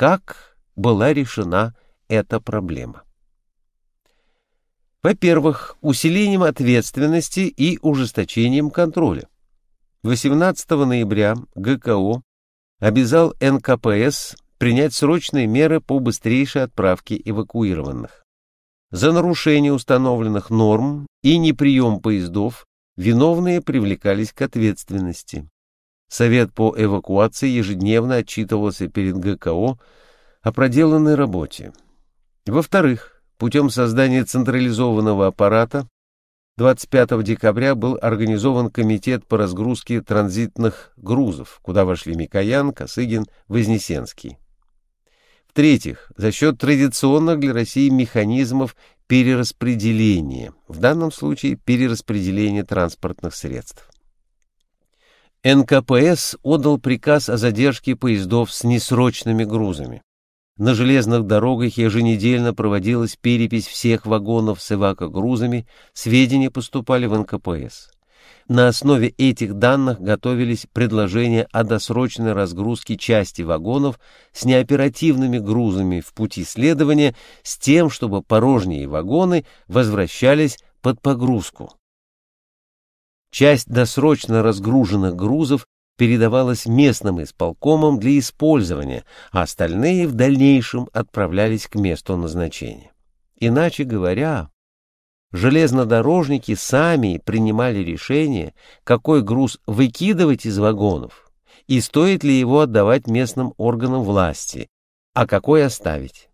как была решена эта проблема. Во-первых, усилением ответственности и ужесточением контроля. 18 ноября ГКО обязал НКПС принять срочные меры по быстрейшей отправке эвакуированных. За нарушение установленных норм и неприем поездов виновные привлекались к ответственности. Совет по эвакуации ежедневно отчитывался перед ГКО о проделанной работе. Во-вторых, путем создания централизованного аппарата 25 декабря был организован комитет по разгрузке транзитных грузов, куда вошли Микоян, Косыгин, Вознесенский. В-третьих, за счет традиционных для России механизмов перераспределения, в данном случае перераспределения транспортных средств. НКПС отдал приказ о задержке поездов с несрочными грузами. На железных дорогах еженедельно проводилась перепись всех вагонов с эвакогрузами, сведения поступали в НКПС. На основе этих данных готовились предложения о досрочной разгрузке части вагонов с неоперативными грузами в пути следования с тем, чтобы порожние вагоны возвращались под погрузку. Часть досрочно разгруженных грузов передавалась местным исполкомам для использования, а остальные в дальнейшем отправлялись к месту назначения. Иначе говоря, железнодорожники сами принимали решение, какой груз выкидывать из вагонов и стоит ли его отдавать местным органам власти, а какой оставить.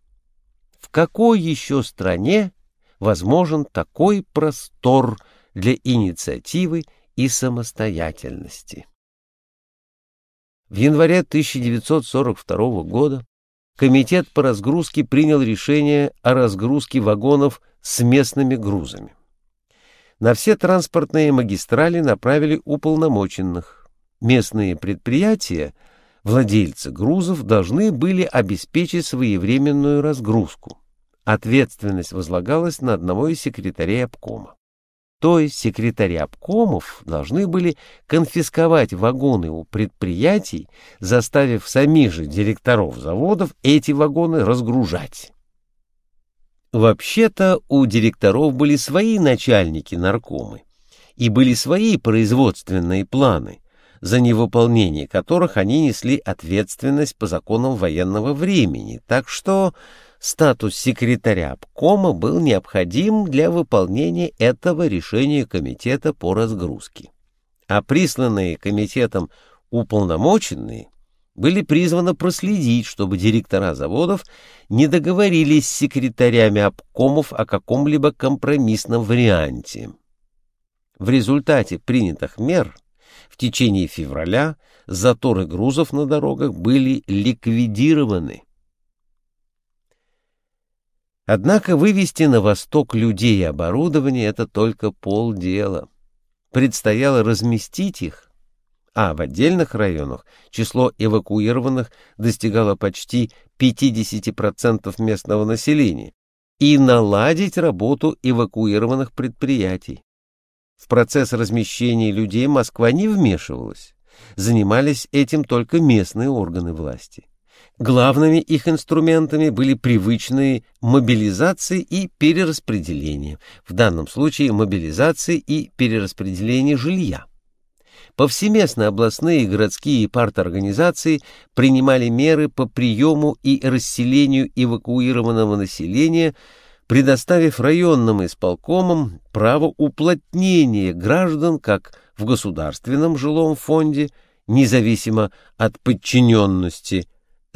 В какой еще стране возможен такой простор для инициативы и самостоятельности? В январе 1942 года Комитет по разгрузке принял решение о разгрузке вагонов с местными грузами. На все транспортные магистрали направили уполномоченных. Местные предприятия, владельцы грузов, должны были обеспечить своевременную разгрузку. Ответственность возлагалась на одного из секретарей обкома. То есть секретари обкомов должны были конфисковать вагоны у предприятий, заставив самих же директоров заводов эти вагоны разгружать. Вообще-то у директоров были свои начальники-наркомы, и были свои производственные планы, за невыполнение которых они несли ответственность по законам военного времени, так что статус секретаря обкома был необходим для выполнения этого решения комитета по разгрузке. А присланные комитетом уполномоченные были призваны проследить, чтобы директора заводов не договорились с секретарями обкомов о каком-либо компромиссном варианте. В результате принятых мер в течение февраля заторы грузов на дорогах были ликвидированы. Однако вывести на восток людей и оборудование — это только полдела. Предстояло разместить их а в отдельных районах число эвакуированных достигало почти 50% местного населения, и наладить работу эвакуированных предприятий. В процесс размещения людей Москва не вмешивалась, занимались этим только местные органы власти. Главными их инструментами были привычные мобилизации и перераспределение, в данном случае мобилизации и перераспределение жилья. Повсеместно областные и городские парторганизации принимали меры по приему и расселению эвакуированного населения, предоставив районным исполкомам право уплотнения граждан как в государственном жилом фонде, независимо от подчиненности,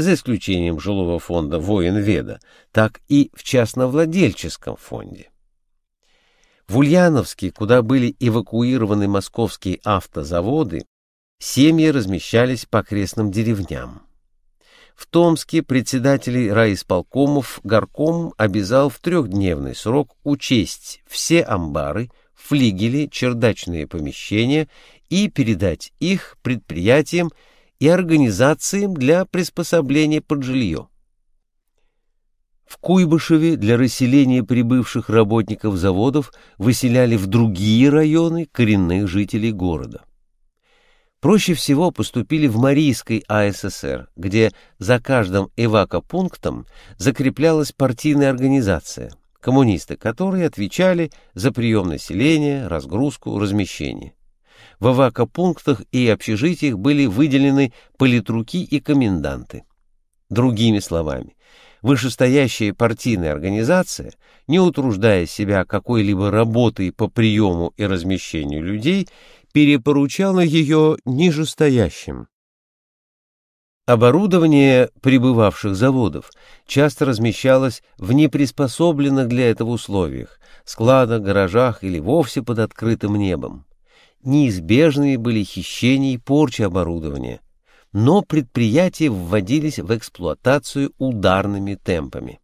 за исключением жилого фонда военведа, так и в частновладельческом фонде. В Ульяновске, куда были эвакуированы московские автозаводы, семьи размещались по окрестным деревням. В Томске председателей райисполкомов горком обязал в трехдневный срок учесть все амбары, флигели, чердачные помещения и передать их предприятиям и организациям для приспособления под жилье. В Куйбышеве для расселения прибывших работников заводов выселяли в другие районы коренных жителей города. Проще всего поступили в Марийской АССР, где за каждым эвакопунктом закреплялась партийная организация, коммунисты которые отвечали за прием населения, разгрузку, размещение. В эвакопунктах и общежитиях были выделены политруки и коменданты. Другими словами, вышестоящая партийная организация, не утруждая себя какой-либо работой по приему и размещению людей, перепоручала ее нижестоящим. Оборудование прибывавших заводов часто размещалось в неприспособленных для этого условиях, складах, гаражах или вовсе под открытым небом. Неизбежными были хищения и порча оборудования, но предприятия вводились в эксплуатацию ударными темпами.